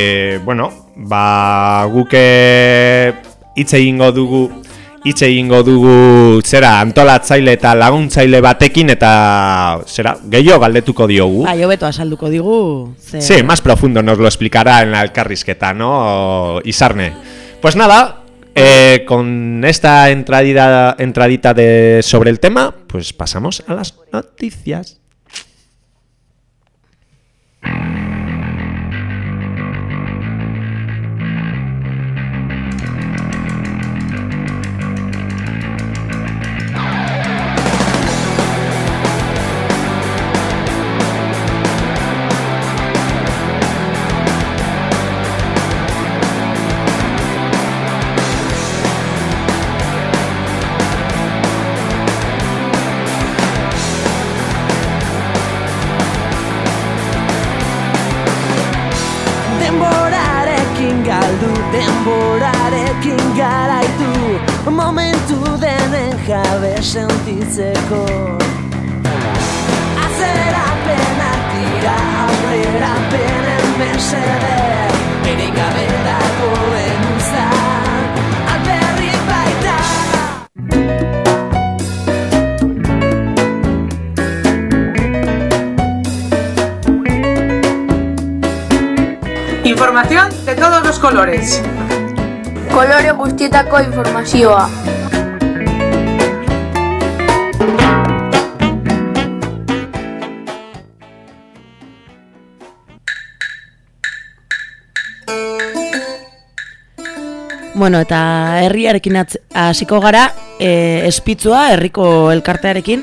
Eh bueno, va guke eh, hitz egingo dugu hitz egingo dugu zera antolatzaile eta laguntzaile batekin eta zera gehiago galdetuko diogu. Bai, hobeto asalduko digu. Ze... Sí, más profundo nos lo explicará en la carrisqueta ¿no? Sarne. Pues nada, eh, con esta entradita, entradita de sobre el tema, pues pasamos a las noticias. kolore guztietako informazioa. Bueno, eta herriarekin hasiko gara, eh, espitzua herriko elkartearekin,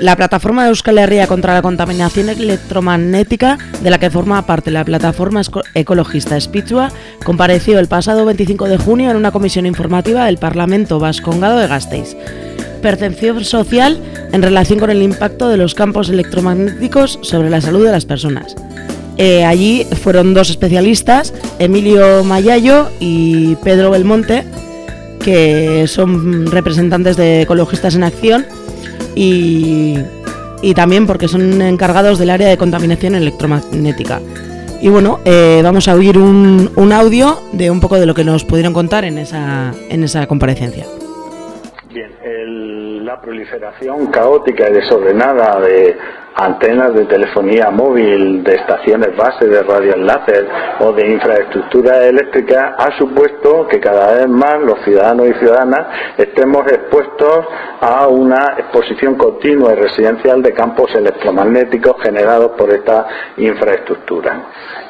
la plataforma de Euskal Herria contra la contaminación electromagnética, de la que forma parte la plataforma ecologista Espíritua, compareció el pasado 25 de junio en una comisión informativa del Parlamento Vascongado de Gasteiz. Percepción social en relación con el impacto de los campos electromagnéticos sobre la salud de las personas. Eh, allí fueron dos especialistas, Emilio Mayallo y Pedro Belmonte, que son representantes de Ecologistas en Acción y, y también porque son encargados del área de contaminación electromagnética. Y bueno, eh, vamos a oír un, un, audio de un poco de lo que nos pudieron contar en esa, en esa comparecencia. Bien, el la proliferación caótica y desordenada de antenas de telefonía móvil, de estaciones base de radioenlaces o de infraestructura eléctrica ha supuesto que cada vez más los ciudadanos y ciudadanas estemos expuestos a una exposición continua y residencial de campos electromagnéticos generados por esta infraestructura.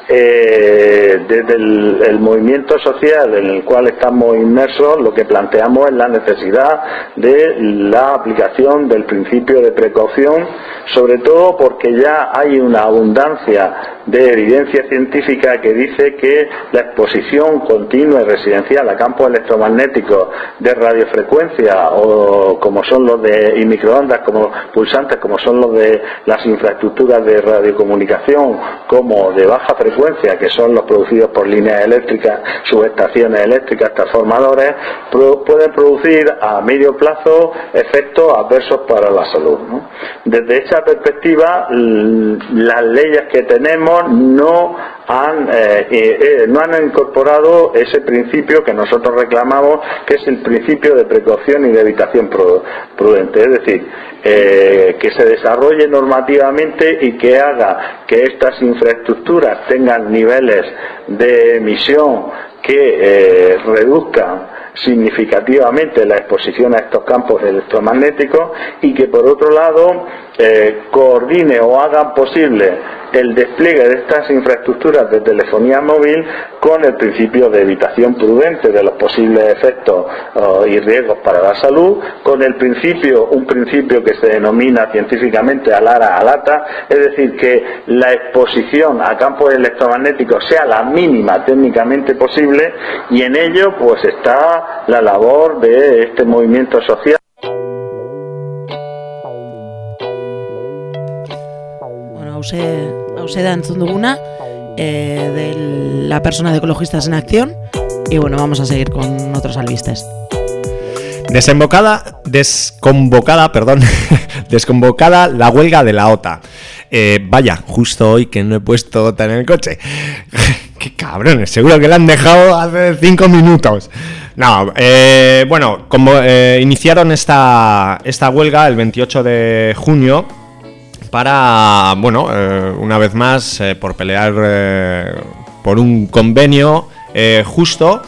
Eh, desde el, movimiento social en el cual estamos inmersos, lo que planteamos es la necesidad de la aplicación del principio de precaución, sobre todo porque ya hay una abundancia de evidencia científica que dice que la exposición continua y residencial a campos electromagnéticos de radiofrecuencia o como son los de microondas como pulsantes como son los de las infraestructuras de radiocomunicación como de baja frecuencia que son los producidos por líneas eléctricas, subestaciones eléctricas, transformadores, pueden producir a medio plazo efectos adversos para la salud. Desde esa perspectiva, las leyes que tenemos no han, eh, eh, eh, no han incorporado ese principio que nosotros reclamamos, que es el principio de precaución y de evitación prudente. Es decir, que se desarrolle normativamente y que haga que estas infraestructuras tengan tengan niveles de emisión que eh, reduzcan significativamente la exposición a estos campos electromagnéticos y que por otro lado eh, coordine o hagan posible el despliegue de estas infraestructuras de telefonía móvil con el principio de evitación prudente de los posibles efectos oh, y riesgos para la salud, con el principio, un principio que se denomina científicamente alara alata, es decir, que la exposición a campos electromagnéticos sea la mínima técnicamente posible y en ello pues está la labor de este movimiento social hause eh, de la persona de Ecologistas en Acción. Y bueno, vamos a seguir con otros albistes. Desembocada, desconvocada, perdón, desconvocada la huelga de la OTA. Eh, vaya, justo hoy que no he puesto OTA en el coche. Qué cabrones, seguro que la han dejado hace cinco minutos. No, eh, bueno, como iniciaron esta, esta huelga el 28 de junio para, bueno, eh, una vez más, eh, por pelear eh, por un convenio justo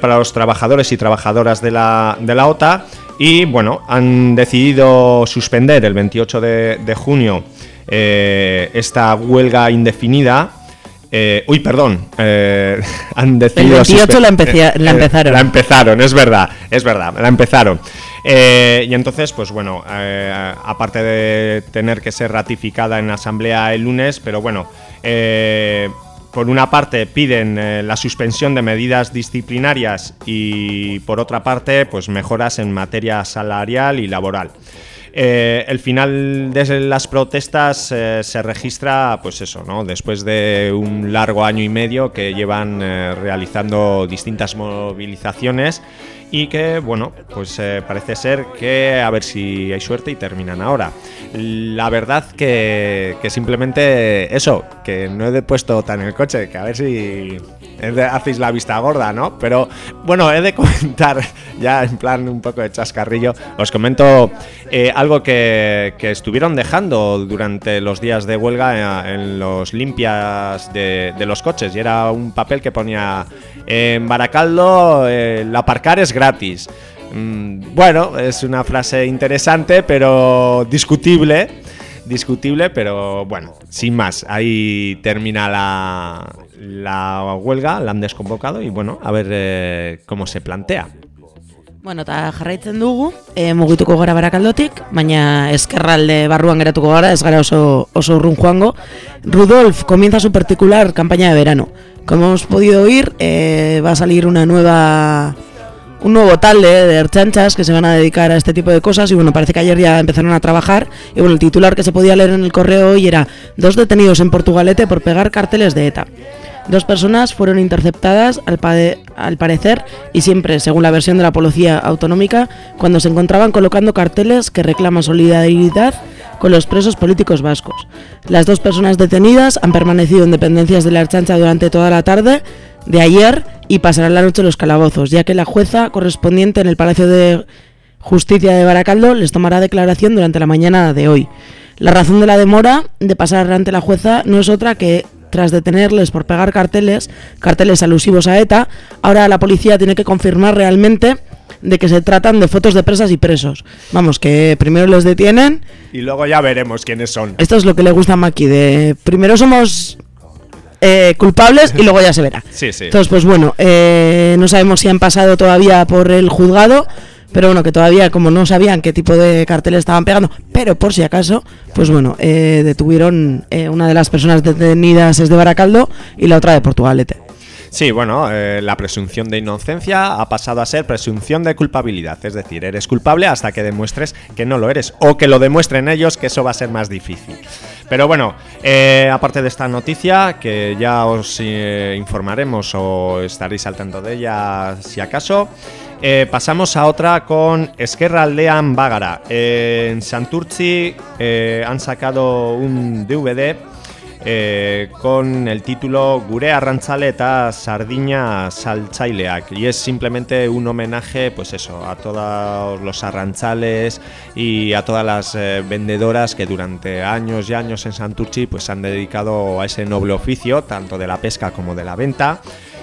para los trabajadores y trabajadoras de la, de la OTA. Y bueno, han decidido suspender el 28 de junio esta huelga indefinida eh, uy, perdón. Eh, han decidido. El 28 la, la, eh, eh, empezaron. La empezaron, es verdad, es verdad, la empezaron. y entonces, pues bueno, aparte de tener que ser ratificada en la asamblea el lunes, pero bueno, por una parte piden la suspensión de medidas disciplinarias y por otra parte, pues mejoras en materia salarial y laboral. Eh, el final de las protestas eh, se registra, pues eso, ¿no? Después de un largo año y medio que llevan eh, realizando distintas movilizaciones y que, bueno, pues parece ser que a ver si hay suerte y terminan ahora. La verdad que, que simplemente eso, que no he puesto tan el coche, que a ver si hacéis la vista gorda, ¿no? Pero bueno, he de comentar, ya en plan un poco de chascarrillo, os comento eh, algo que, estuvieron dejando durante los días de huelga eh, en, los limpias de, los coches, y era un papel que ponía, en Baracaldo el aparcar es gratis. Mm, bueno, es una frase interesante, pero discutible discutible, pero bueno, sin más. Ahí termina la, la huelga, la han desconvocado y bueno, a ver eh, cómo se plantea. Bueno, eta jarraitzen dugu, e, mugituko gara barakaldotik, baina eskerralde barruan geratuko gara, ez gara oso, oso urrun Rudolf comienza su particular campaña de verano. Como hemos podido oír, eh, va a salir una nueva un nuevo tal de, archanchas que se van a dedicar a este tipo de cosas y bueno, parece que ayer ya empezaron a trabajar y bueno, el titular que se podía leer en el correo hoy era dos detenidos en Portugalete por pegar carteles de ETA. Dos personas fueron interceptadas al, al, parecer y siempre, según la versión de la policía autonómica, cuando se encontraban colocando carteles que reclaman solidaridad con los presos políticos vascos. Las dos personas detenidas han permanecido en dependencias de la Archancha durante toda la tarde de ayer y pasarán la noche en los calabozos, ya que la jueza correspondiente en el Palacio de Justicia de Baracaldo les tomará declaración durante la mañana de hoy. La razón de la demora de pasar ante la jueza no es otra que tras detenerles por pegar carteles, carteles alusivos a ETA, ahora la policía tiene que confirmar realmente de que se tratan de fotos de presas y presos. Vamos, que primero los detienen. Y luego ya veremos quiénes son. Esto es lo que le gusta a Maki, de primero somos eh, culpables y luego ya se verá. Entonces, pues bueno, eh, no sabemos si han pasado todavía por el juzgado, pero bueno, que todavía como no sabían qué tipo de cartel estaban pegando, pero por si acaso, pues bueno, eh, detuvieron una de las personas detenidas es de Baracaldo y la otra de Portugalete. Sí, bueno, la presunción de inocencia ha pasado a ser presunción de culpabilidad, es decir, eres culpable hasta que demuestres que no lo eres o que lo demuestren ellos, que eso va a ser más difícil. Pero bueno, eh, aparte de esta noticia, que ya os eh, informaremos o estaréis al tanto de ella si acaso, eh, pasamos a otra con Esquerra Aldean Bágara. en Santurci han sacado un DVD eh, con el título Gure Arranchaleta Sardina Sardiña Salchaileac y es simplemente un homenaje pues eso a todos los arranchales y a todas las eh, vendedoras que durante años y años en Santurchi pues se han dedicado a ese noble oficio tanto de la pesca como de la venta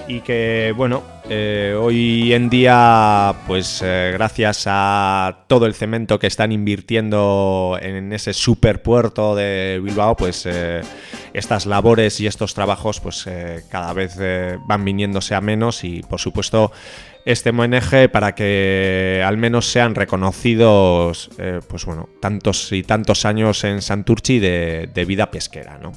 y que bueno eh, hoy en día pues gracias a todo el cemento que están invirtiendo en ese puerto de Bilbao pues estas labores y estos trabajos pues eh, cada vez eh, van viniéndose a menos y por supuesto este ong para que al menos sean reconocidos eh, pues bueno, tantos y tantos años en Santurchi de, vida pesquera, ¿no?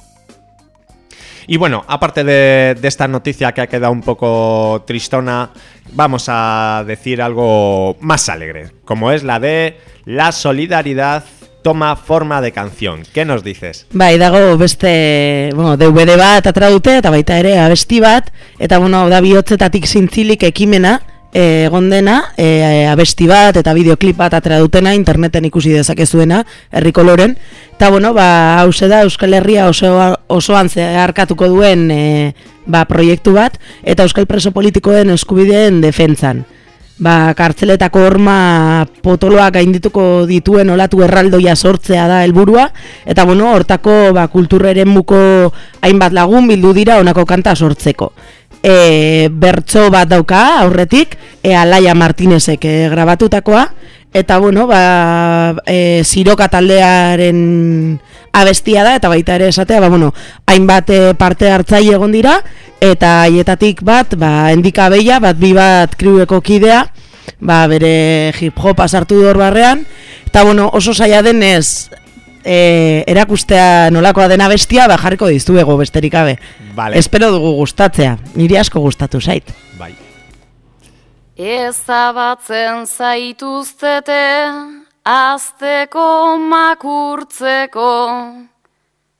Y bueno, aparte de, esta noticia que ha quedado un poco tristona, vamos a decir algo más alegre, como es la de la solidaridad toma forma de canción. ¿Qué nos dices? Bai, dago beste, bueno, DVD bat atra eta baita ere abesti bat, eta bueno, da bihotzetatik zintzilik ekimena, eh, egon dena, e, abesti bat eta videoklip bat atra interneten ikusi dezakezuena, herrikoloren. Eta bueno, ba, hause da Euskal Herria oso, osoan zeharkatuko duen eh, ba, proiektu bat, eta Euskal Preso Politikoen eskubideen defentzan ba, kartzeletako horma potoloak gaindituko dituen olatu erraldoia sortzea da helburua eta bueno, hortako ba, kulturreren muko hainbat lagun bildu dira honako kanta sortzeko. E, bertso bat dauka aurretik, ea Laia Martinezek e, grabatutakoa, eta bueno, ba, e, ziroka taldearen abestia da, eta baita ere esatea, ba, bueno, hainbat e, parte hartzaile egon dira, eta haietatik bat, ba, endika bat bi bat kriueko kidea, ba, bere hip hopa sartu dor barrean, eta bueno, oso saia denez, e, erakustea nolakoa dena bestia, ba, jarriko dizuego besterik gabe. Vale. Espero dugu gustatzea, niri asko gustatu zait. Bai. Ez zaituztete, azteko makurtzeko,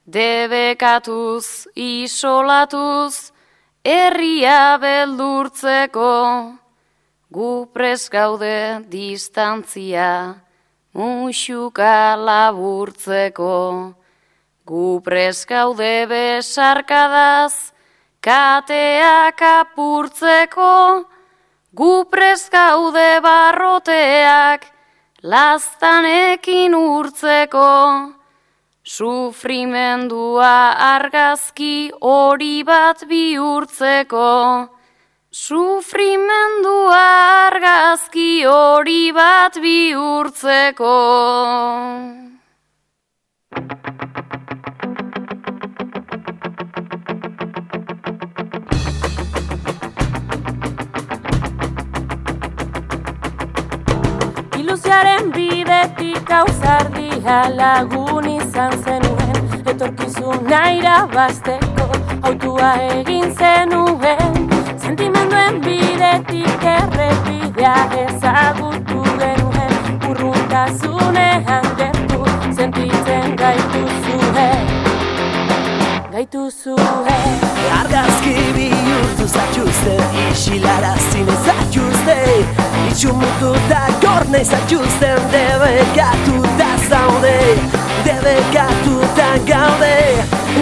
debekatuz, isolatuz, herria beldurtzeko, gu preskaude distantzia, musuka laburtzeko, gu preskaude besarkadaz, kateak apurtzeko, gu preskaude barroteak, lastanekin urtzeko, Sufrimendua argazki hori bat bihurtzeko, Sufrimendua argazki hori bat bihurtzeko. luzearen bidetik hauzar dia lagun izan zenuen etorkizun naira basteko autua egin zenuen sentimenduen bidetik errepidea ezagutu genuen urruntasunean gertu sentitzen gaitu zuen gaitu zure Argazki bihurtu zaituzte Isilara zine zaituzte Itxu da gorne zaituzte Debe gatu da zaude Debe katuta da gaude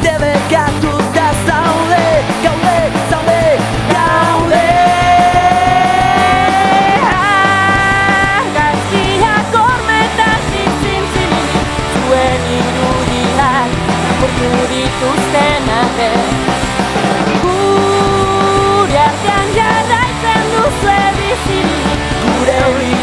Debe katuta da zaude Gaude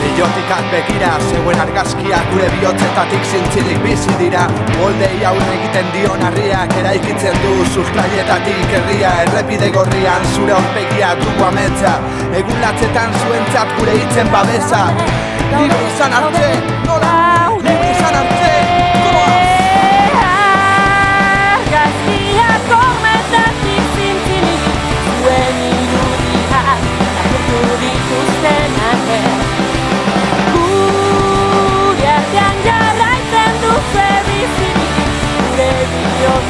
Biotikak begira, zeuen argazkiak gure bihotzetatik zintzilik bizi dira Moldei haun egiten dion harriak eraikitzen du Zuzklaietatik herria errepide gorrian zure horpegia dugu ametza Egun latzetan zuentzat gure itzen babesa Diru izan arte, nola?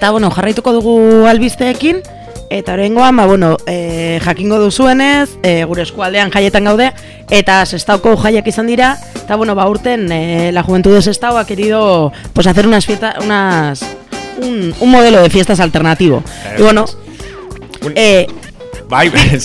Eta bueno, jarraituko dugu albisteekin eta horrengoan, ba, bueno, e, jakingo duzuenez, e, gure eskualdean jaietan gaude, eta sestauko jaiak izan dira, bueno, ba, eh, la juventud de sestao ha querido pues, hacer unas fiestas, unas, un, modelo de fiestas alternativo. y bueno, pues,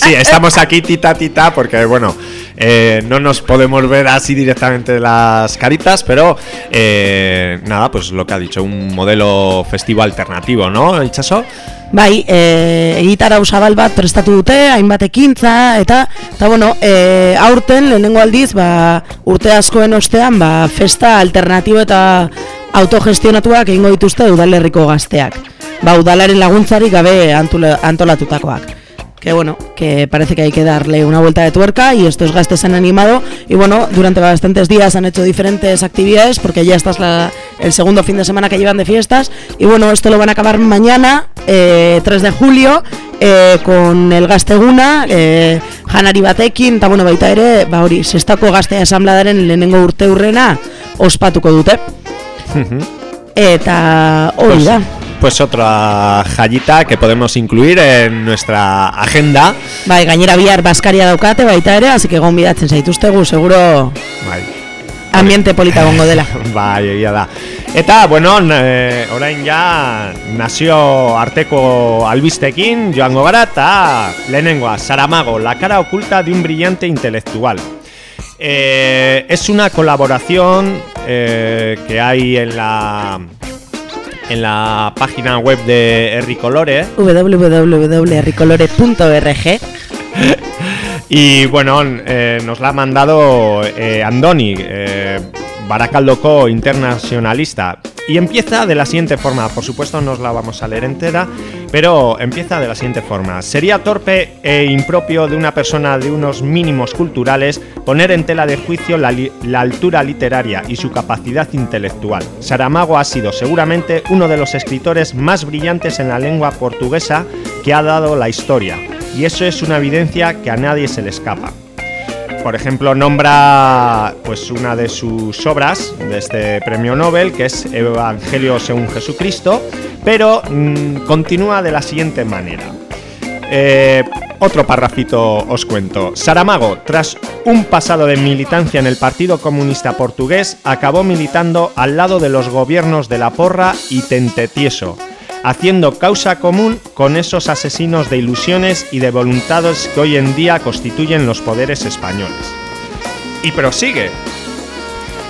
sí, estamos aquí tita porque, bueno, Eh, no nos podemos ver así directamente las caritas, pero eh, nada, pues lo que ha dicho, un modelo festivo alternativo, ¿no, Itxaso? Bai, eh, egitara usabal bat prestatu dute, hainbat ekintza, eta, eta bueno, eh, aurten, lehenengo aldiz, ba, urte askoen ostean, ba, festa alternatibo eta autogestionatuak egingo dituzte udalerriko gazteak. Ba, udalaren laguntzari gabe antolatutakoak. que bueno, que parece que hay que darle una vuelta de tuerca y estos gastos se han animado y bueno, durante bastantes días han hecho diferentes actividades porque ya esta la, el segundo fin de semana que llevan de fiestas y bueno, esto lo van a acabar mañana, 3 eh, de julio, eh, con el gaste eh, janari batekin, eta bueno, baita ere, ba hori, sestako gaztea esanbladaren lehenengo urte ospatuko dute. Eta pues otra jallita que podemos incluir en nuestra agenda. Bai, gañera bihar baskaria daukate baita así que gonbidatzen tustegu, seguro. Ambiente polita gongo dela. bai, ya da. Eta, bueno, e, eh, ya nació Arteco arteko albistekin joango gara Saramago, la cara oculta de un brillante intelectual. Eh, es una colaboración eh, que hay en la en la página web de Ricolores. www.ricolores.org. y bueno, eh, nos la ha mandado eh, Andoni, eh, internacionalista. Y empieza de la siguiente forma, por supuesto no os la vamos a leer entera, pero empieza de la siguiente forma. Sería torpe e impropio de una persona de unos mínimos culturales poner en tela de juicio la, la altura literaria y su capacidad intelectual. Saramago ha sido seguramente uno de los escritores más brillantes en la lengua portuguesa que ha dado la historia, y eso es una evidencia que a nadie se le escapa por ejemplo, nombra pues una de sus obras de este premio Nobel, que es Evangelio según Jesucristo, pero mm, continúa de la siguiente manera. Eh, otro parrafito os cuento. Saramago, tras un pasado de militancia en el Partido Comunista Portugués, acabó militando al lado de los gobiernos de la porra y tentetieso, haciendo causa común con esos asesinos de ilusiones y de voluntades que hoy en día constituyen los poderes españoles. Y prosigue.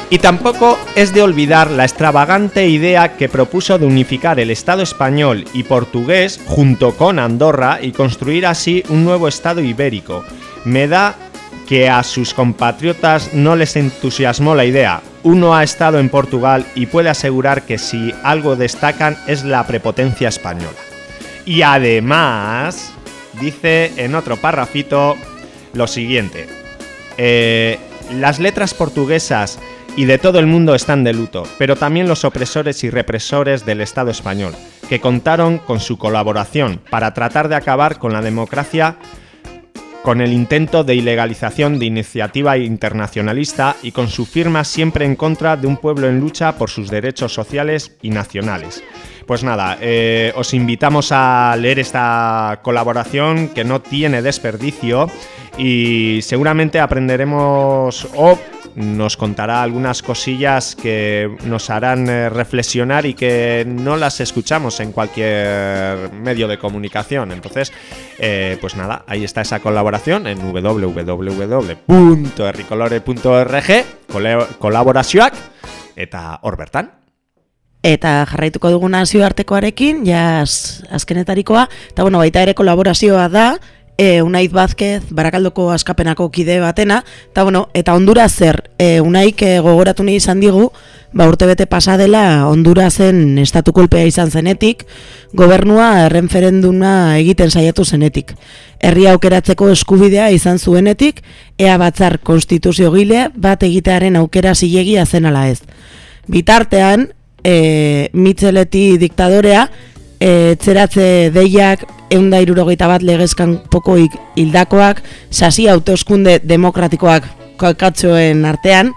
Y tampoco es de olvidar la extravagante idea que propuso de unificar el Estado español y portugués junto con Andorra y construir así un nuevo Estado ibérico. Me da que a sus compatriotas no les entusiasmó la idea. Uno ha estado en Portugal y puede asegurar que si algo destacan es la prepotencia española. Y además, dice en otro parrafito lo siguiente. Eh, las letras portuguesas y de todo el mundo están de luto, pero también los opresores y represores del Estado español, que contaron con su colaboración para tratar de acabar con la democracia con el intento de ilegalización de iniciativa internacionalista y con su firma siempre en contra de un pueblo en lucha por sus derechos sociales y nacionales. Pues nada, eh, os invitamos a leer esta colaboración que no tiene desperdicio y seguramente aprenderemos nos contará algunas cosillas que nos harán eh, reflexionar y que no las escuchamos en cualquier medio de comunicación. Entonces, eh, pues nada, ahí está esa colaboración en www.erricolore.org colaboración. eta orbertan. Eta jarraituko dugu artekoarekin, jaz azkenetarikoa, eta bueno, baita ere kolaborazioa da, e, eh, Unaiz Bazkez, Barakaldoko askapenako kide batena, eta bueno, eta ondura zer, e, Unaik eh, gogoratu nahi izan digu, ba urte bete pasadela, ondura zen estatu kolpea izan zenetik, gobernua errenferenduna egiten saiatu zenetik. Herri aukeratzeko eskubidea izan zuenetik, ea batzar konstituzio gile bat egitearen aukera zilegia zenala ez. Bitartean, E, mitzeleti diktadorea E, txeratze deiak, eunda irurogeita bat legezkan pokoik hildakoak, sasi autoskunde demokratikoak kakatzoen artean,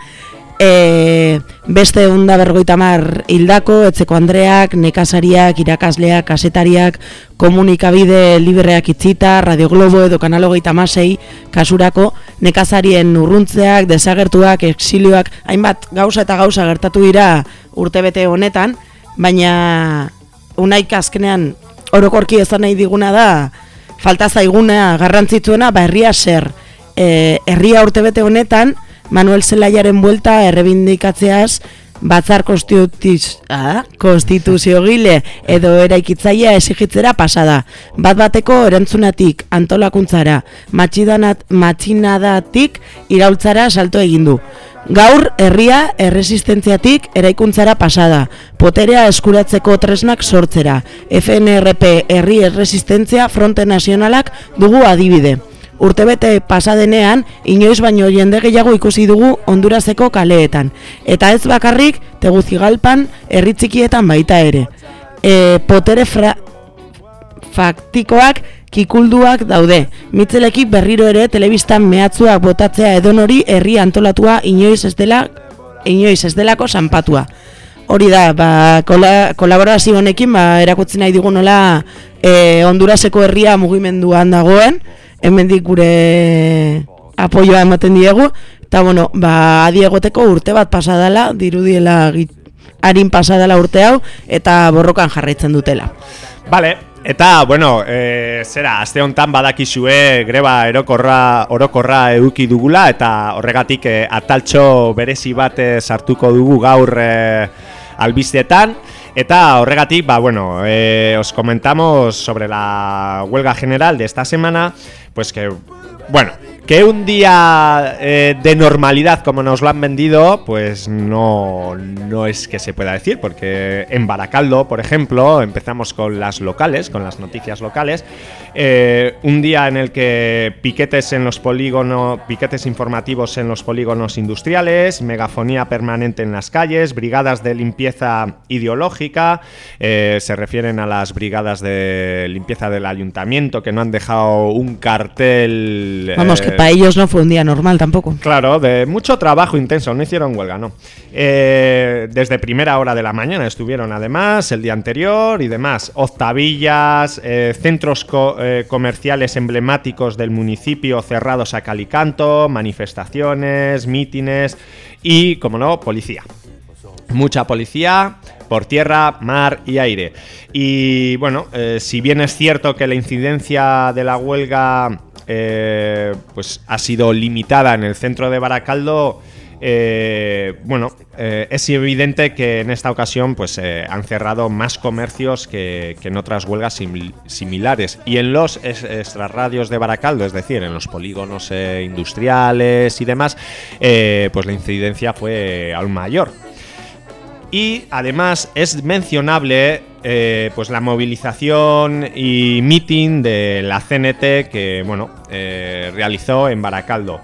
e, beste eunda bergoita mar hildako, etzeko andreak, nekasariak, irakasleak, kasetariak, komunikabide libreak itzita, radioglobo edo kanalogeita masei kasurako, nekazarien urruntzeak, desagertuak, exilioak, hainbat gauza eta gauza gertatu dira urtebete honetan, baina unaik azkenean orokorki ezan nahi diguna da, falta zaiguna garrantzituena, ba herria zer, e, herria urtebete honetan, Manuel Zelaiaren buelta errebindikatzeaz, batzar ah? konstituzio gile edo eraikitzaia esigitzera pasa da. Bat bateko erantzunatik antolakuntzara, matxidanat matxinadatik iraultzara salto egin du. Gaur herria erresistentziatik eraikuntzara pasada. Poterea eskuratzeko tresnak sortzera. FNRP herri erresistentzia fronte nazionalak dugu adibide. Urtebete pasadenean, inoiz baino jende gehiago ikusi dugu Honduraseko kaleetan. Eta ez bakarrik, teguzi galpan, erritzikietan baita ere. E, potere faktikoak kikulduak daude. Mitzelekik berriro ere, telebistan mehatzuak botatzea edon hori, herri antolatua inoiz ez dela inoiz ez delako sanpatua. Hori da, ba, kolaborazio honekin ba, erakutzen nahi dugu nola eh, Honduraseko herria mugimenduan dagoen hemendik gure apoioa ematen diegu eta bueno, ba adiegoteko urte bat pasadala, dirudiela harin pasadala urte hau eta borrokan jarraitzen dutela. Vale. Eta, bueno, e, zera, azte honetan badakizue greba erokorra, orokorra eduki dugula eta horregatik e, ataltxo berezi bat e, sartuko dugu gaur e, Eta o Regatiba, bueno, eh, os comentamos sobre la huelga general de esta semana, pues que, bueno, que un día eh, de normalidad como nos lo han vendido, pues no, no es que se pueda decir, porque en Baracaldo, por ejemplo, empezamos con las locales, con las noticias locales, eh, un día en el que piquetes en los polígonos, piquetes informativos en los polígonos industriales, megafonía permanente en las calles, brigadas de limpieza ideológica, eh, se refieren a las brigadas de limpieza del ayuntamiento que no han dejado un cartel... Vamos, que eh, para ellos no fue un día normal tampoco. Claro, de mucho trabajo intenso, no hicieron huelga, no. desde primera hora de la mañana estuvieron además, el día anterior y demás, octavillas, centros... Eh, comerciales emblemáticos del municipio cerrados a calicanto, manifestaciones, mítines y, como no, policía. Mucha policía, por tierra, mar y aire. Y bueno, eh, si bien es cierto que la incidencia de la huelga eh, pues ha sido limitada en el centro de Baracaldo, eh, bueno, eh, es evidente que en esta ocasión pues, eh, han cerrado más comercios que, en otras huelgas similares. Y en los extrarradios de Baracaldo, es decir, en los polígonos industriales y demás, pues la incidencia fue aún mayor. Y además es mencionable pues la movilización y meeting de la CNT que bueno realizó en Baracaldo.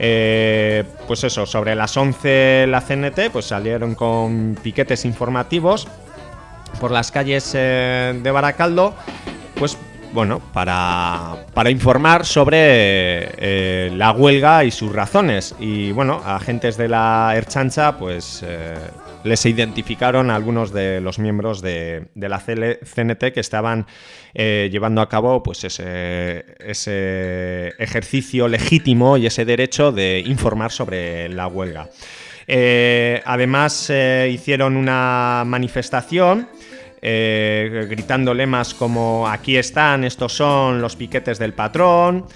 Eh, pues eso, sobre las 11 la CNT pues salieron con piquetes informativos por las calles eh, de Baracaldo, pues bueno, para, para informar sobre eh, la huelga y sus razones. Y bueno, agentes de la Erchancha pues les identificaron a algunos de los miembros de, la CNT que estaban eh, llevando a cabo pues ese, ejercicio legítimo y ese derecho de informar sobre la huelga. Eh, además, eh, hicieron una manifestación. gritando lemas como aquí están, estos son los piquetes del patrón,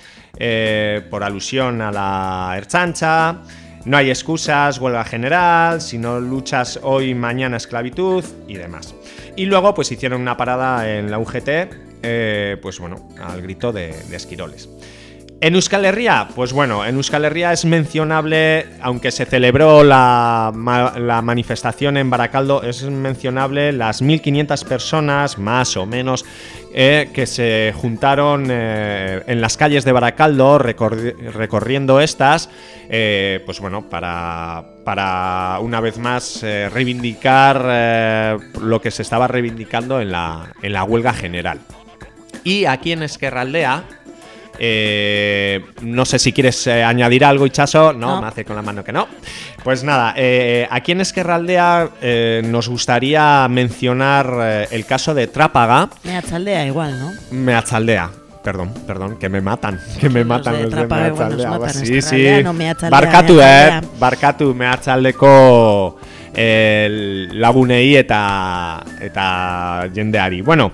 por alusión a la herchancha, no hay excusas, huelga general, si no luchas hoy, mañana esclavitud y demás. Y luego pues hicieron una parada en la UGT, eh, pues bueno, al grito de, de esquiroles. En Euskal Herria, pues bueno, en Euskal Herria es mencionable, aunque se celebró la, manifestación en Baracaldo, es mencionable las 1.500 personas, más o menos, eh, que se juntaron eh, en las calles de Baracaldo, recorriendo estas, eh, pues bueno, para, para una vez más reivindicar lo que se estaba reivindicando en la, en la huelga general. Y aquí en Esquerraldea eh, no sé si quieres eh, añadir algo, Ichaso. No, me hace con la mano que no. Pues nada, eh, aquí en Esquerraldea eh, nos gustaría mencionar eh, el caso de Trápaga. chaldea igual, ¿no? me Meachaldea. Perdón, perdón, que me matan, que me matan los de, sí, sí. No, eh? Barcatu, me ha lagunei eta, eta jendeari. Bueno...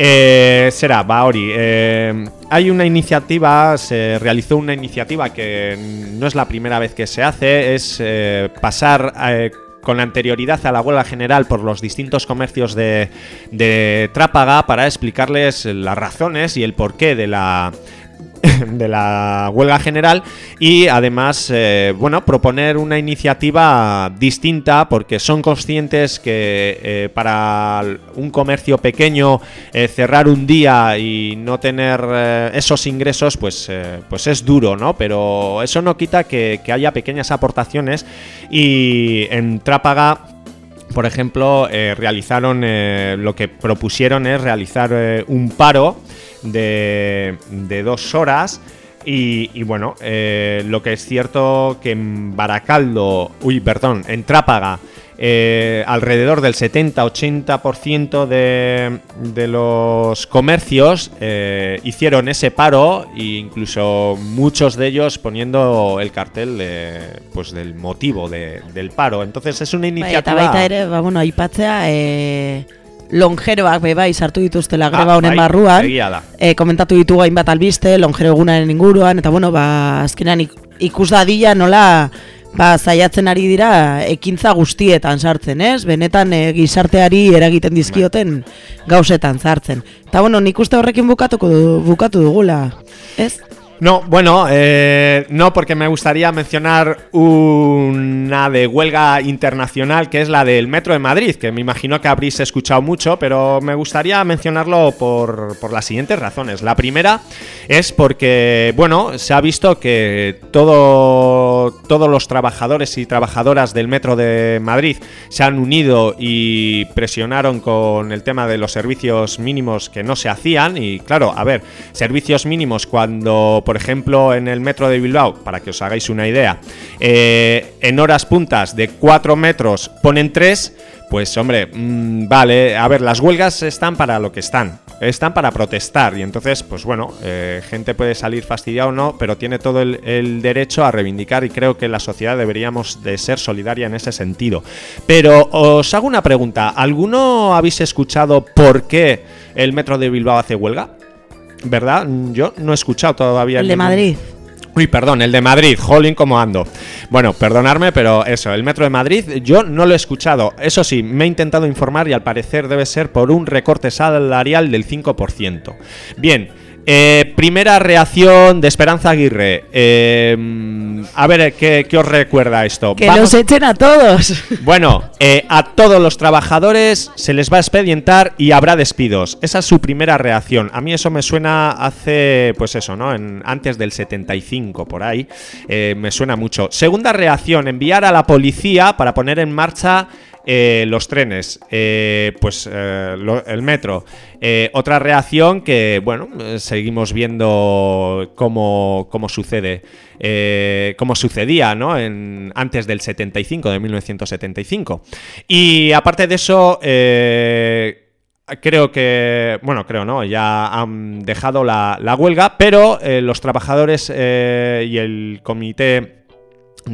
Eh, será, Baori, eh, hay una iniciativa, se realizó una iniciativa que no es la primera vez que se hace, es eh, pasar eh, con anterioridad a la huelga general por los distintos comercios de Trápaga para explicarles las razones y el porqué de la de la huelga general y además eh, bueno proponer una iniciativa distinta porque son conscientes que eh, para un comercio pequeño eh, cerrar un día y no tener esos ingresos pues pues es duro no pero eso no quita que, que haya pequeñas aportaciones y en Trápaga por ejemplo realizaron lo que propusieron es realizar un paro de, de dos horas. Y, y bueno, eh, lo que es cierto que en Baracaldo, uy, perdón, en Trápaga, eh, alrededor del 70-80% de, de los comercios eh, hicieron ese paro e incluso muchos de ellos poniendo el cartel pues del motivo del paro. Entonces es una iniciativa... Longeroak beba izartu dituzte la ah, greba honen ah, barruan eh, Komentatu ditu gain bat albiste, Longero egunaren inguruan Eta bueno, ba, azkenean ikus dadila nola ba, zaiatzen ari dira ekintza guztietan sartzen ez? Benetan eh, gizarteari eragiten dizkioten bai. gauzetan sartzen Eta bueno, nik uste horrekin bukatu dugula, ez? No, bueno, eh, no, porque me gustaría mencionar una de huelga internacional, que es la del Metro de Madrid, que me imagino que habréis escuchado mucho, pero me gustaría mencionarlo por, las siguientes razones. La primera es porque, bueno, se ha visto que todo, todos los trabajadores y trabajadoras del Metro de Madrid se han unido y presionaron con el tema de los servicios mínimos que no se hacían, y claro, a ver, servicios mínimos cuando por ejemplo, en el metro de Bilbao, para que os hagáis una idea, eh, en horas puntas de 4 metros ponen 3, pues hombre, mm, vale, a ver, las huelgas están para lo que están, están para protestar y entonces, pues bueno, eh, gente puede salir fastidiada o no, pero tiene todo el, el, derecho a reivindicar y creo que la sociedad deberíamos de ser solidaria en ese sentido. Pero os hago una pregunta, ¿alguno habéis escuchado por qué el metro de Bilbao hace huelga? ¿verdad? Yo no he escuchado todavía. El, de Madrid. Uy, perdón, el de Madrid, jolín como ando. Bueno, perdonarme, pero eso, el metro de Madrid yo no lo he escuchado. Eso sí, me he intentado informar y al parecer debe ser por un recorte salarial del 5%. Bien, eh, primera reacción de Esperanza Aguirre. Em, a ver, eh, ¿qué, os recuerda esto? Que los echen a todos. Bueno, eh, a todos los trabajadores se les va a expedientar y habrá despidos. Esa es su primera reacción. A mí eso me suena hace, pues eso, ¿no? antes del 75, por ahí. me suena mucho. Segunda reacción, enviar a la policía para poner en marcha eh, los trenes, eh, pues eh, el metro. otra reacción que, bueno, seguimos viendo cómo, sucede, cómo sucedía, ¿no? En, antes del 75, de 1975. Y aparte de eso, creo que, bueno, creo no, ya han dejado la, la huelga, pero los trabajadores y el comité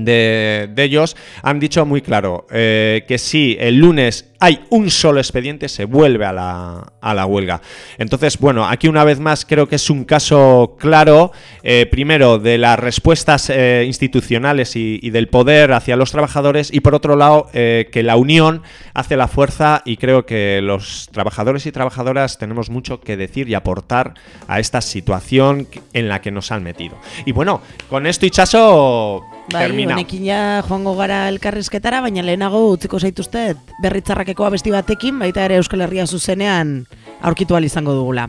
de, ellos han dicho muy claro eh, que si el lunes hay un solo expediente se vuelve a la, huelga. Entonces, bueno, aquí una vez más creo que es un caso claro, eh, primero, de las respuestas eh, institucionales y, del poder hacia los trabajadores y por otro lado, que la unión hace la fuerza y creo que los trabajadores y trabajadoras tenemos mucho que decir y aportar a esta situación en la que nos han metido. Y bueno, con esto, Hichaso, Bai, honekin joango gara elkarrizketara, baina lehenago utziko zaituztet berritzarrakeko abesti batekin, baita ere Euskal Herria zuzenean aurkitu izango dugula.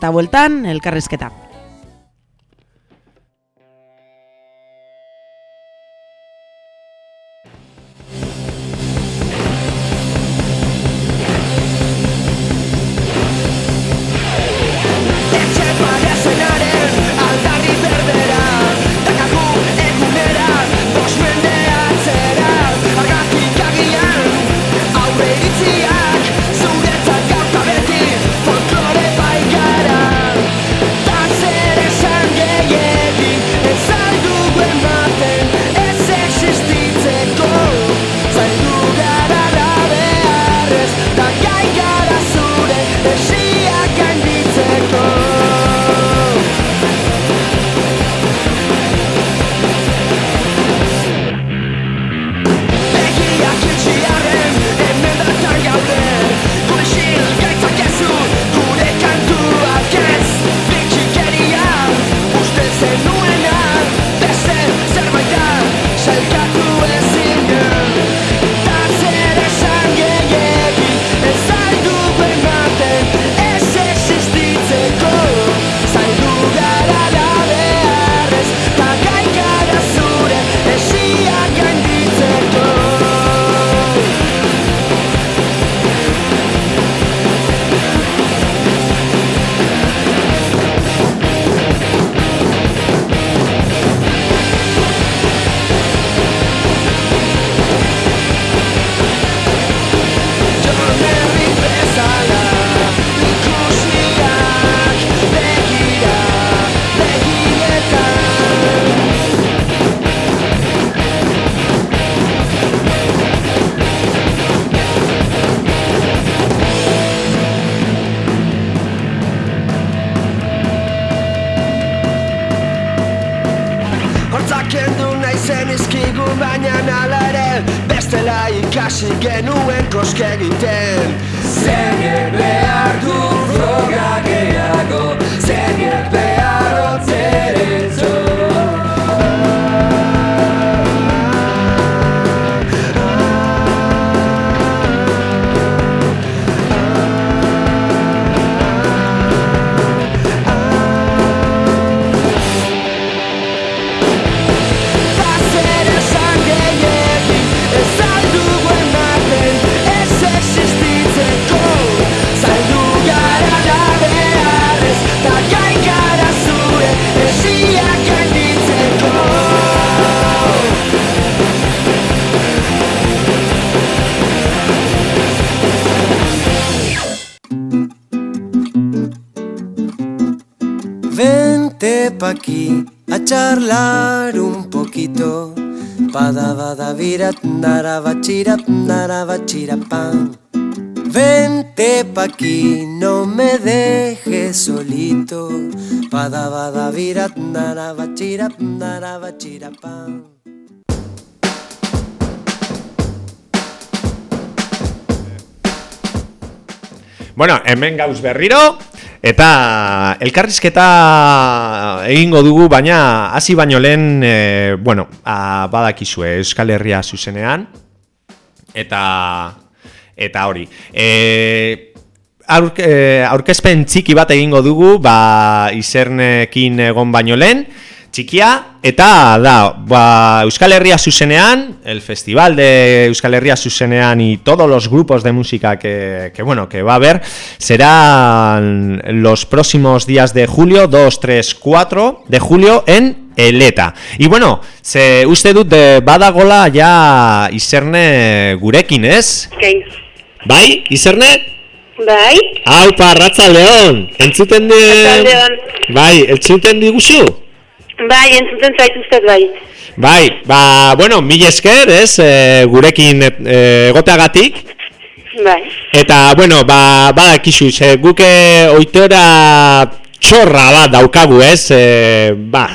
Eta bueltan, Elkarrizketa. Vada vada vira, nara bachira, nara bachira pan. Vente pa' aquí, no me dejes solito. Vada vada vira, nara bachira, nara bachira pan. Bueno, en gauz berriro, Eta elkarrizketa egingo dugu, baina hasi baino lehen, e, bueno, a, badakizue Euskal Herria zuzenean. Eta eta hori. E, e aurkezpen txiki bat egingo dugu, ba, izernekin egon baino lehen. Txikia, eta da, ba, Euskal Herria Zuzenean, el festival de Euskal Herria Zuzenean y todos los grupos de música que que bueno, que va a haber serán los próximos días de julio, 2, 3, 4 de julio en Eleta. Y bueno, se uste dut badagola ja izern gurekin, ¿es? Keiz. Bai, izernet? Bai. leon! Entzuten de. Bai, entzuten diguzu. Bai, entzuten zaituztet bai. Bai, ba, bueno, mil esker, ez, e, gurekin eh, egoteagatik. Bai. Eta, bueno, ba, bada, ze, guke eh, oitera txorra da daukagu, ez, ba,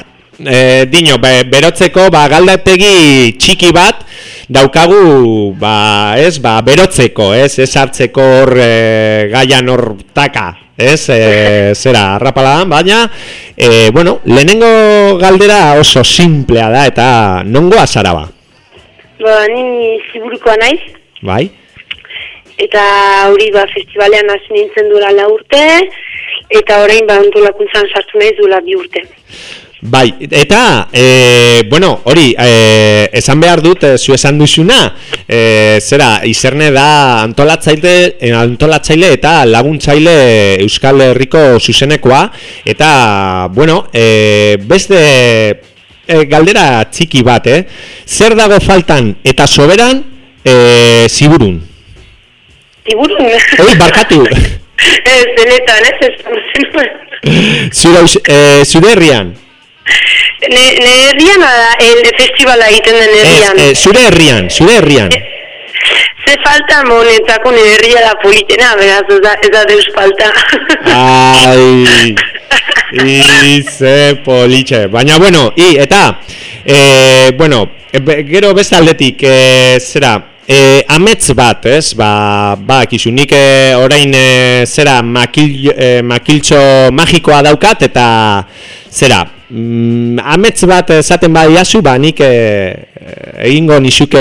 e, dino, berotzeko, ba, galdategi txiki bat, daukagu, ba, ez, ba, berotzeko, ez, ez hartzeko hor, e, gaian hor taka ez, e, zera, arrapaladan, baina, e, bueno, lehenengo galdera oso simplea da, eta nongoa zara ba? Ba, ni naiz. Bai. Eta hori, ba, festivalean hasi nintzen duela la urte, eta orain, ba, lakuntzan sartu nahi duela bi urte. Bai, eta, e, bueno, hori, e, esan behar dut, e, zu esan duzuna, e, zera, izerne da antolatzaile, e, antolatzaile eta laguntzaile Euskal Herriko zuzenekoa, eta, bueno, e, beste e, galdera txiki bat, eh? zer dago faltan eta soberan e, ziburun? Ziburun? Hoi, barkatu! Ez, denetan, ez, ez, ez, ez, ez, Ne herrian ala el festival egiten den herrian. Ez, eh, zure herrian, zure herrian. Se eh, falta moneta con herria la politena, beraz ez da ez da falta. Ai. I politxe. Baina bueno, i eta eh bueno, e, gero beste aldetik e, zera E, amets bat, ez? Ba, ba ikizu, nik e, orain e, zera makil, makiltxo magikoa daukat eta zera, mm, amets bat esaten bai jasu, ba nik e, egingo nizuke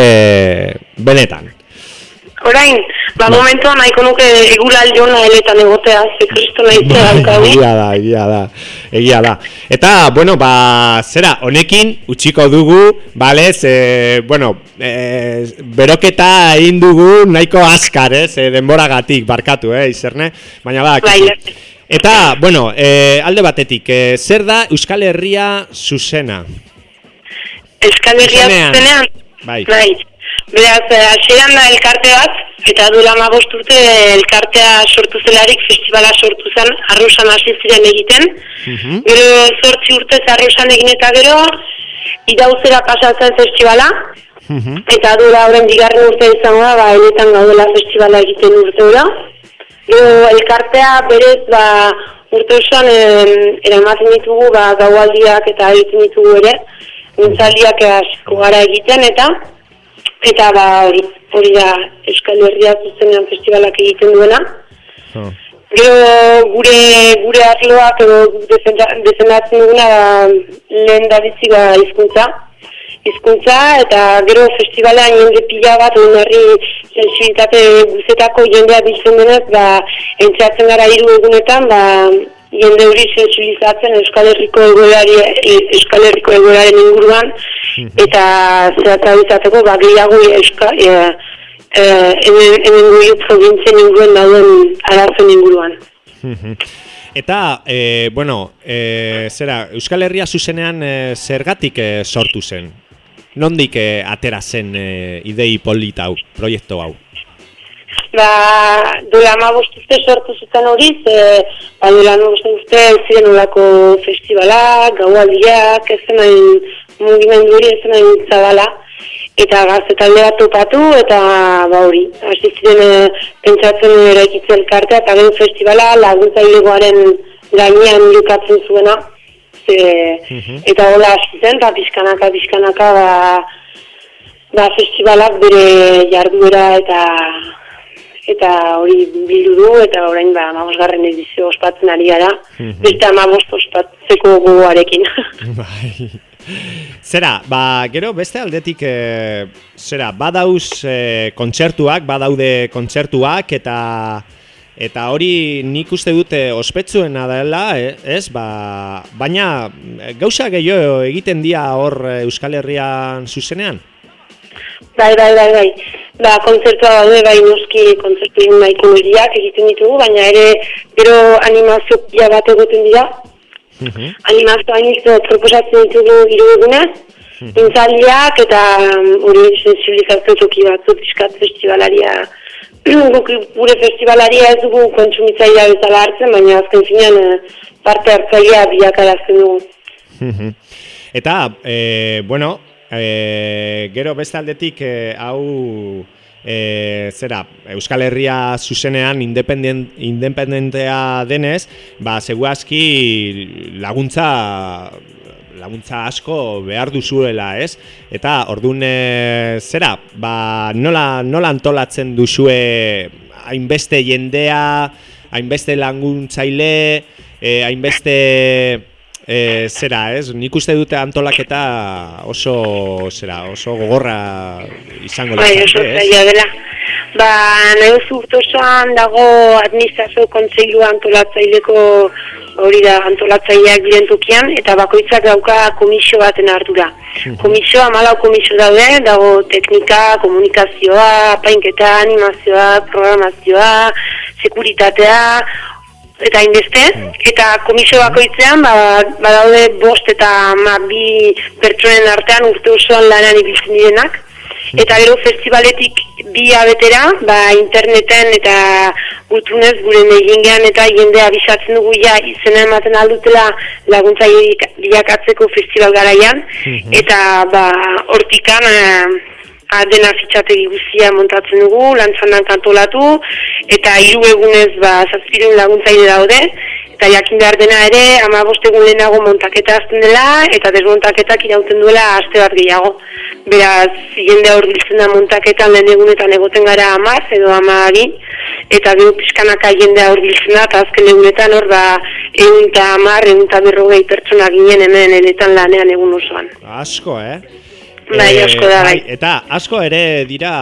benetan. Orain, ba, ba. nahiko nuke egula jona eletan egotea, zekristo nahi zera bai, Egia da, egia da, egia da. Eta, bueno, ba, zera, honekin utxiko dugu, balez, Ze, bueno, eh, beroketa egin dugu nahiko askar, ez, denbora barkatu, eh, izerne? Baina, Ba, Eta, bueno, e, alde batetik, e, zer da Euskal Herria zuzena? Euskal Herria zuzenean? Bai. bai. Beraz, eh, hasieran da elkarte bat, eta du lama urte elkartea sortu zelarik, festivala sortu zen, arruzan hasi ziren egiten. Uhum. Gero, sortzi urte arruzan egin eta gero, idauzera pasatzen festivala, mhm. eta du horren bigarren urte izango da, ba, enetan gaudela festivala egiten urte da. Jo, elkartea berez, ba, urte osoan, ditugu, ba, gaualdiak eta egiten ditugu ere, nintzaldiak asko gara egiten, eta, eta, ba, hori, hori da, Euskal Herria zuzenean festivalak egiten duena. Oh. Gero, gure, gure arloak, edo, dezenatzen duguna, ba, lehen da ditzi, ba, izkuntza izkuntza, eta gero festivalean jende pila bat onarri sensibilitate guzetako jendea biltzen denez, ba, entzatzen gara hiru egunetan, ba, jende hori sensibilizatzen Euskal Herriko egoerari, eh, Euskal Herriko egoeraren inguruan, mhm. eta zehatza bizateko, ba, gehiago Euskal, e, e, inguruan inguruan. Mhm. Eta, eh, bueno, e, zera, Euskal Herria zuzenean zergatik sortu zen? nondik eh, atera zen eh, idei polita hau, proiektu hau? Ba, duela ma bostuzte sortu zuten hori, ze, ba, duela ma bostuzte ziren olako festivalak, gau ez zenain mugimendu hori, ez zenain zabala, eta gazetalde bat topatu, eta ba hori, hasi ziren eh, pentsatzen ere ikitzen kartea, eta festivala laguntza hilegoaren gainean lukatzen zuena, Mhm. eta hola zuten, eta ba, bizkanaka, bizkanaka, ba, ba festivalak bere jarduera eta eta hori bildu du, eta orain ba, amabos edizio ospatzen ari gara, uh mhm. -huh. beste ospatzeko gogoarekin. Bai... Zera, ba, gero beste aldetik e, zera, badauz e, kontzertuak, badaude kontzertuak eta Eta hori nik uste dute ospetsuena dela, e, ez? Ba, baina e, gauza gehiago egiten dira hor e, Euskal Herrian zuzenean? Bai, bai, bai, bai. Ba, konzertua daude, bai, noski konzertu maiko horiak egiten ditugu, baina ere gero animazio pila bat egoten dira. Uhum. Animazio hain proposatzen ditugu gero egunez, mhm. eta mm, hori sensibilizazio toki batzu, pixkat festivalaria guk gure festivalaria ez dugu kontsumitzaia bezala hartzen, baina azken zinean eh, parte hartzailea biakarazten dugu. Eta, e, bueno, e, gero beste aldetik e, hau e, zera, Euskal Herria zuzenean independentea denez, ba, zegoazki laguntza laguntza asko behar duzuela, ez? Eta ordun e, eh, zera, ba, nola, nola antolatzen duzue hainbeste jendea, hainbeste laguntzaile, eh, hainbeste e, zera, ez? Nik uste dute antolaketa oso zera, oso gogorra izango bai, lezak, ez? Bai, zaila dela. Ba, nahi oso dago administrazio kontzeilu antolatzaileko hori da antolatzaileak diren eta bakoitzak dauka komisio baten ardura. Mhm. Komisio, amalau komisio daude, dago teknika, komunikazioa, painketa, animazioa, programazioa, sekuritatea, eta indezte. Mhm. eta komisio bakoitzean ba, badaude bost eta ma bi pertsonen artean urte osoan lanan ibiltzen direnak, Eta gero festivaletik bi abetera, ba, interneten eta gutunez gure negingean eta jendea bisatzen dugu ja izena ematen aldutela laguntza atzeko festival garaian. Mhm. Eta ba, hortikan e, adena fitxategi montatzen dugu, lantzanan kantolatu, eta hiru egunez ba, zazpiren laguntzaile daude eta jakin behar dena ere, ama bostegun lehenago montaketa azten dela, eta desmontaketak irauten duela aste bat gehiago. Beraz, jende aur giltzen da montaketan lehen egunetan egoten gara amaz edo ama eta gero pixkanaka jende aur giltzen da, eta azken egunetan hor da ba, egun eta amar, egun eta berrogei pertsona ginen hemen enetan lanean egun osoan. Asko, eh? Bai, eh, asko da, bai, bai. Eta asko ere dira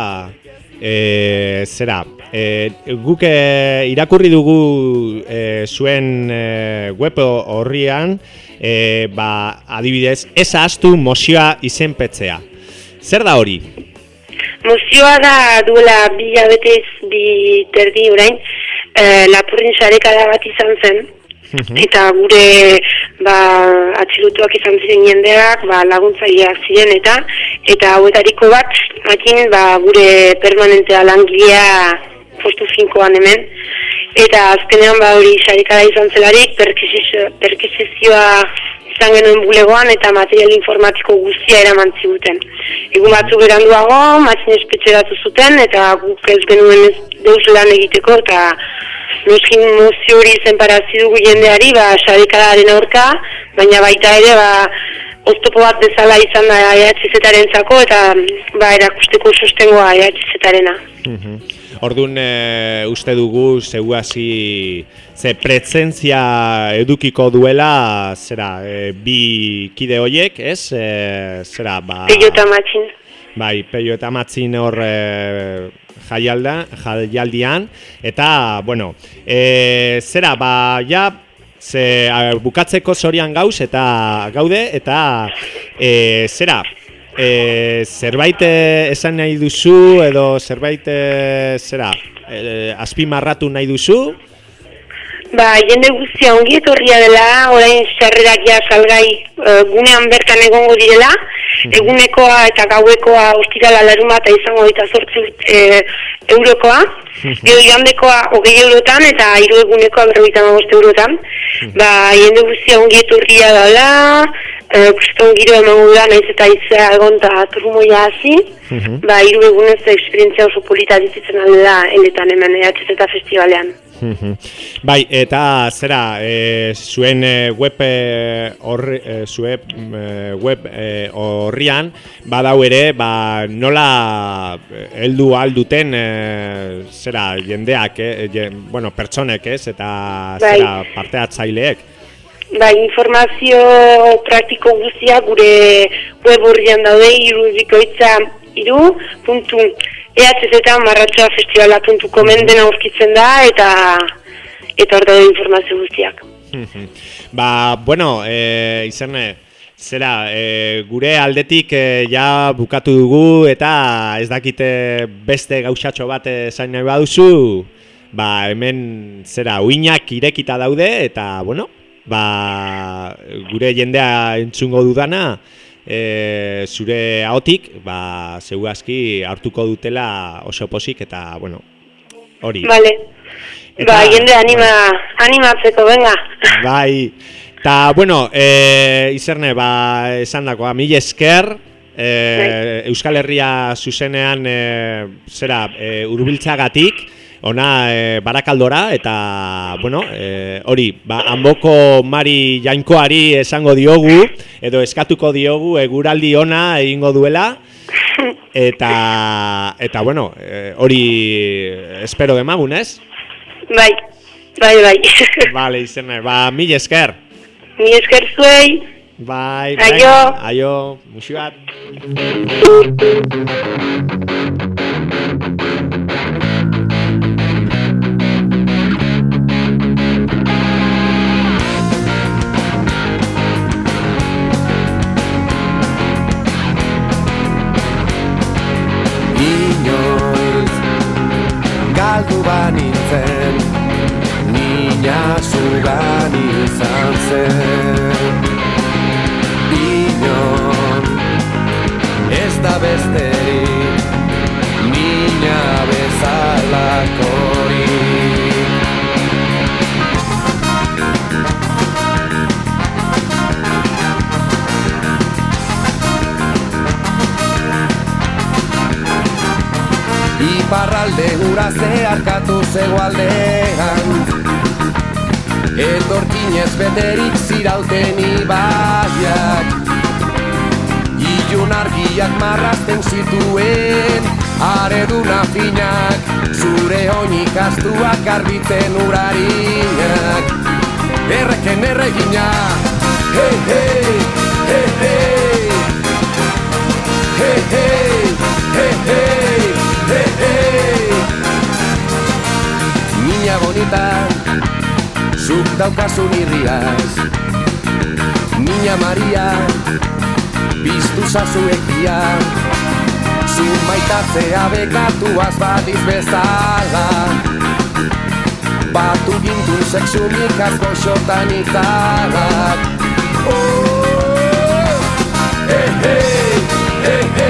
e, zera, e, guk e, irakurri dugu e, zuen e, web horrian, e, ba, adibidez, ez ahaztu mozioa izenpetzea. Zer da hori? Mozioa da duela bi abetez bi urain, e, lapurrin bat izan zen, Mhm. eta gure ba, atxilutuak izan ziren jendeak ba, laguntzaileak ziren eta eta hauetariko bat hakin, ba, gure permanentea langilea postu finkoan hemen eta azkenean ba, hori sarikara izan zelarik perkizizioa izan genuen bulegoan eta material informatiko guztia eraman ziguten. Egun batzu beranduago, matzin espetxeratu zuten eta guk ez genuen deus lan egiteko eta nikin mozio hori zen dugu jendeari, ba, sarekadaren aurka, baina baita ere, ba, oztopo bat bezala izan da ehatzizetaren zako, eta ba, erakusteko sustengoa ehatzizetarena. Mhm. Orduan, e, uste dugu, zeuasi, ze pretzentzia edukiko duela, zera, eh, bi kide hoiek, ez? E, zera, ba... Peio eta matzin. Bai, peio eta matzin hor, e, jaialda, jaialdian eta bueno, e, zera ba ja ze, bukatzeko sorian gauz eta gaude eta e, zera e, zerbait esan nahi duzu edo zerbait e, zera e, azpimarratu nahi duzu Ba, jende guztia ongi etorria dela, orain sarrerak ja salgai e, gunean bertan egongo direla egunekoa eta gauekoa ostirala laruma eta izango eta zortzi e, eurokoa, gero igandekoa hogei eurotan eta hiru egunekoa berrogeita hamabost eurotan. ba, hiende guztia ongi etorria dala, e, giro emango naiz eta izea egon eta turmoia hasi, ba, hiru egunez eksperientzia oso polita dizitzen alde da, eletan hemen, eh, eta festivalean. bai, eta zera, e, zuen eh, web e, web horrian orrian badau ere, ba, nola heldu alduten e, zera jendeak, bueno, pertsonek, ez, eta bai. zera parte hartzaileek. Ba, informazio praktiko guztia gure web horrian daude irubikoitza iru.com ez eta marratxoa festivala puntuko menden aurkitzen da eta eta orta da informazio guztiak. Mhm. ba, bueno, e, zera, e, gure aldetik ja bukatu dugu eta ez dakite beste gauzatxo bat zain nahi baduzu, ba, hemen zera, uinak irekita daude eta, bueno, ba, gure jendea entzungo dudana, e, zure haotik, ba, zehu aski hartuko dutela oso pozik eta, bueno, hori. Bale, ba, jende anima, animatzeko, venga. Bai, eta, bueno, e, izerne, ba, esan dako, esker, e, bai. euskal herria zuzenean, e, zera, e, ona eh, barakaldora eta bueno, e, hori, ba Anboko Mari Jainkoari esango diogu edo eskatuko diogu eguraldi eh, ona egingo duela eta eta bueno, e, hori espero demagun, ez? Bai. Bai, bai. Vale, izena, ba mil esker. Mil esker zuei. Bai, bai. Aio. Aio. Musi bat. has olvidado sanse vino esta vez te miña besa la Iparralde y zeharkatu al etorkinez beterik zirauten ibaiak Ilun argiak marrazten zituen Areduna finak Zure honik astuak arbitzen urariak Erreken erregina Hei, hei, hei, hei Hei, hei, hei, hei, hei, hei. Niña bonita, Zuk daukazu nirriaz Mina Maria Biztu zazu Zu maitatzea bekatu azbat izbezala Batu gintu zertzu mikaz goxotan Oh, oh, oh, oh,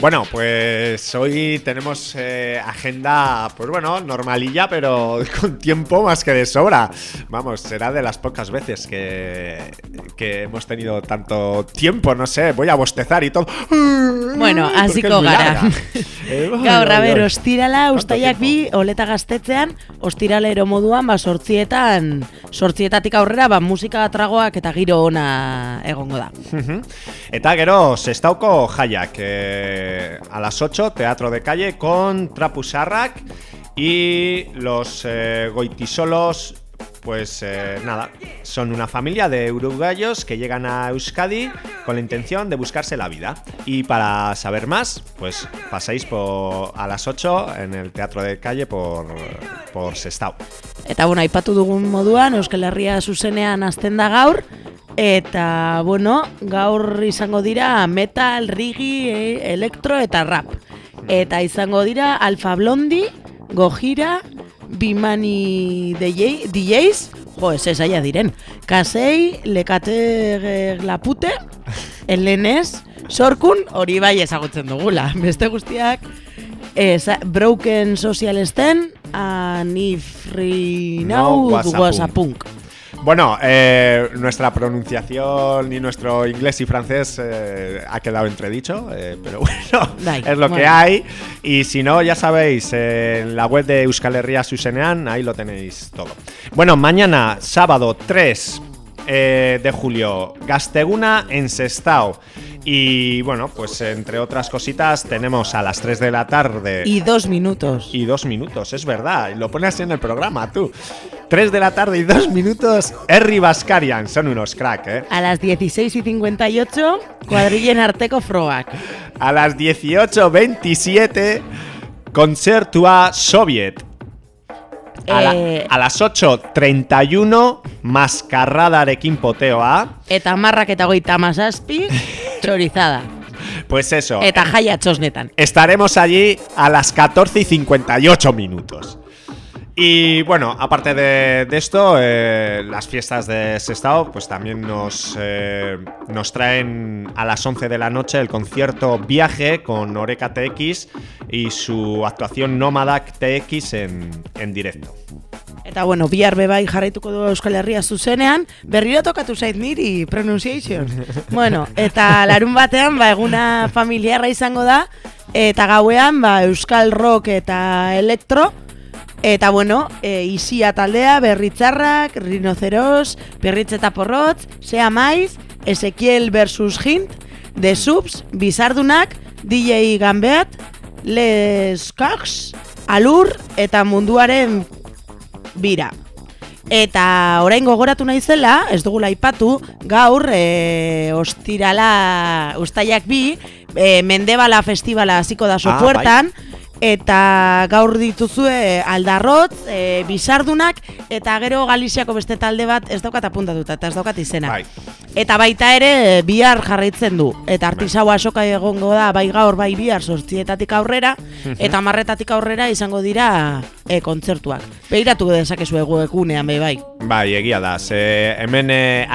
Bueno, pues hoy tenemos eh, agenda, pues bueno, normalilla, pero con tiempo más que de sobra. Vamos, será de las pocas veces que, hemos tenido tanto tiempo, no sé, voy a bostezar y todo. Bueno, así gara. eh, Gaur, a ber, ostirala, ustaiak bi, oleta gaztetzean, ostiralero moduan, ba, sortzietan, sortzietatik aurrera, ba, musika que eta giro ona egongo da. Eta gero, sestauko jaiak, eh, eh, a las 8, Teatro de Calle, con Trapusarrak y los eh, goitisolos pues eh, nada, son una familia de uruguayos que llegan a Euskadi con la intención de buscarse la vida. Y para saber más, pues pasáis por, a las 8 en el Teatro de Calle por, por Sestao. Eta bueno, aipatu dugun moduan, Euskal Herria zuzenean azten da gaur, eta bueno, gaur izango dira metal, rigi, eh, electro eta rap. Hmm. Eta izango dira Alfa Blondi, Gojira, Bimani DJs, jo, ez ez aia diren. Kasei, lekate eh, lapute, elenez, sorkun, hori bai ezagutzen dugula. Beste guztiak, broken social esten, nau no, guazapunk. Bueno, eh, nuestra pronunciación y nuestro inglés y francés eh, ha quedado entredicho, eh, pero bueno, es lo que hay. Y si no, ya sabéis, en la web de Euskal Herria Susenean, ahí lo tenéis todo. Bueno, mañana, sábado 3 eh, de julio, Gasteguna en Sestao. Y bueno, pues entre otras cositas tenemos a las 3 de la tarde. Y dos minutos. Y dos minutos, es verdad. Lo pones en el programa tú. 3 de la tarde y dos minutos, Erri Baskarian. Son unos crack, ¿eh? A las 16 y 58, cuadrilla en Arteco Froak A las 18.27, Concertua Soviet. A, eh, a las 8.31, de poteoa. Eta que que Tamasaspi chorizada. Pues eso. Eta eh, Jaya Estaremos allí a las 14.58 minutos. Y bueno, aparte de, esto, eh, las fiestas de Sestao pues también nos, eh, nos traen a las 11 de la noche el concierto Viaje con Oreca TX y su actuación Nómada TX en, en directo. Eta bueno, bihar bebai jarraituko du Euskal Herria zuzenean, berriro tokatu zait niri pronunciation. bueno, eta larun batean, ba, eguna familiarra izango da, eta gauean, ba, Euskal Rock eta Elektro, Eta bueno, e, isia taldea, berritzarrak, rinoceros, eta porrotz, sea maiz, Ezekiel versus Hint, The Subs, Bizardunak, DJ Gambeat, Les Cox, Alur eta munduaren bira. Eta orain gogoratu nahi zela, ez dugula aipatu gaur e, ostirala ustaiak bi, e, Mendebala Festivala hasiko da ah, bai. sopuertan, eta gaur dituzue eh, aldarrotz, e, bizardunak, eta gero Galiziako beste talde bat ez daukat apuntatuta, eta ez daukat izena. Bai. Eta baita ere eh, bihar jarraitzen du, eta bai. artizaua asoka egongo da, bai gaur, bai bihar sortzietatik aurrera, mhm. eta marretatik aurrera izango dira e, kontzertuak. Behiratu dezakezu egu egunean, be, bai. Bai, egia da, ze hemen e,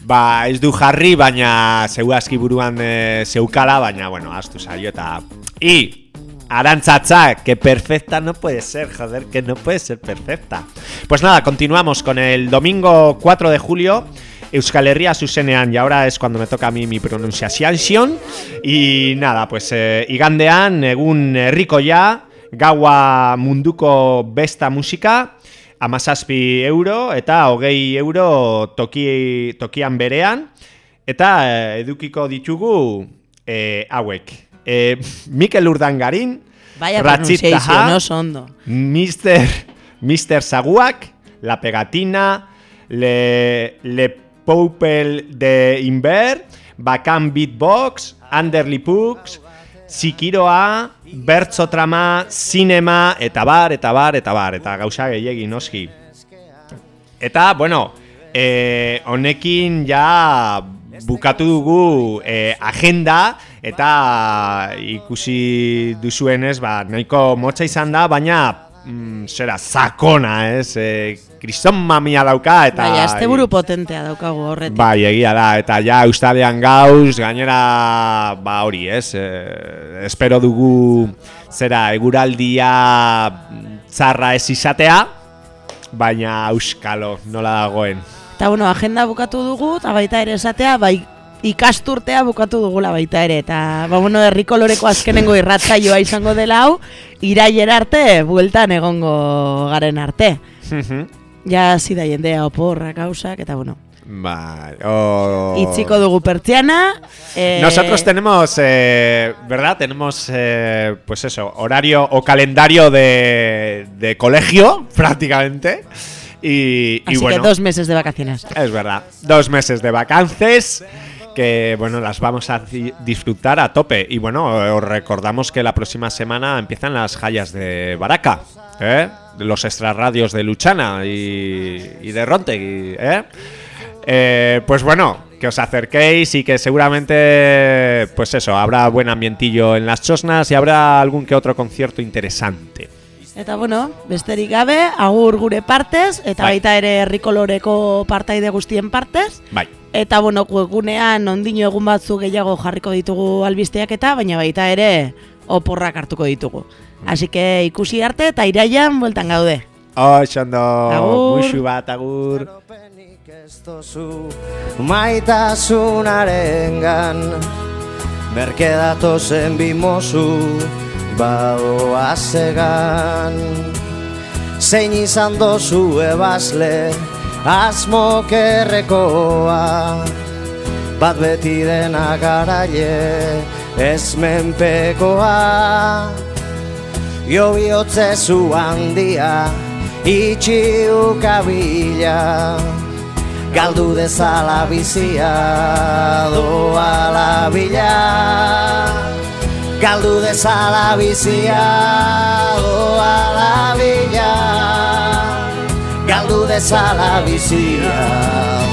Ba, ez du jarri, baina zeu aski buruan e, zeukala, baina, bueno, astu zaio, eta I, Arancha, que perfecta no puede ser, joder, que no puede ser perfecta. Pues nada, continuamos con el domingo 4 de julio. Euskal Herria Susenean, y ahora es cuando me toca a mí mi pronunciación. Y nada, pues eh, igandean, egun rico ya, Gawa munduko besta música, amasaspi euro eta ogei euro toki, tokian berean, eta eh, edukiko ditugu eh, Awek eh, Mikel Urdangarin, Ratzita no Mister, Mister Saguak, La Pegatina, Le, Le Poupel de Inver, Bakan Beatbox, Anderly Pugs, Zikiroa, Bertzotrama Trama, Cinema, eta bar, eta bar, eta bar, eta gauza gehiagin, noski. Eta, bueno, eh, honekin ja bukatu dugu eh, agenda, eta ikusi duzuenez, ba, nahiko motza izan da, baina mm, zera, zakona, ez? E, kriston mamia dauka, eta... Bai, azte buru potentea daukagu horretik. Bai, egia da, eta ja, ustalean gauz, gainera, ba, hori, ez? E, espero dugu, zera, eguraldia mm, txarra ez izatea, baina euskalo nola dagoen. Eta, bueno, agenda bukatu dugu, eta baita ere esatea, bai, ikasturtea bukatu dugula baita ere, eta babono herriko loreko azkenengo irratzaioa de dela hau, irailer arte, bueltan Ya garen arte. Mhm. ja, O porra causa Que eta bueno. Vale. Oh. chico dugu Eh... Nosotros tenemos, eh, ¿verdad? Tenemos, eh, pues eso, horario o calendario de, de colegio, prácticamente. Y, Así y que dos meses de vacaciones. Es verdad, dos meses de vacances que bueno, las vamos a disfrutar a tope. Y bueno, os recordamos que la próxima semana empiezan las Jayas de Baraca, ¿eh? los extrarradios de Luchana y, y de Ronte. ¿eh? eh, pues bueno, que os acerquéis y que seguramente, pues eso, habrá buen ambientillo en las chosnas y habrá algún que otro concierto interesante. Eta bueno, besterik gabe, agur gure partez eta bai. baita ere herrikoloreko partaide guztien partez. Bai. Eta bueno, egunean ondino egun batzu gehiago jarriko ditugu albisteak eta baina baita ere oporrak hartuko ditugu. Mm. Así que ikusi arte eta iraian bueltan gaude. Oh, xando, muxu bat agur. bimozu. bimosu badoa zegan Zein izan dozu ebasle Azmokerrekoa Bat beti dena garaile Ez menpekoa Jo bihotze zu handia Itxi ukabila Galdu dezala bizia Doa labila Doa labila galdu dezala bizia doa oh, la bila galdu dezala bizia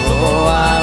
doa oh,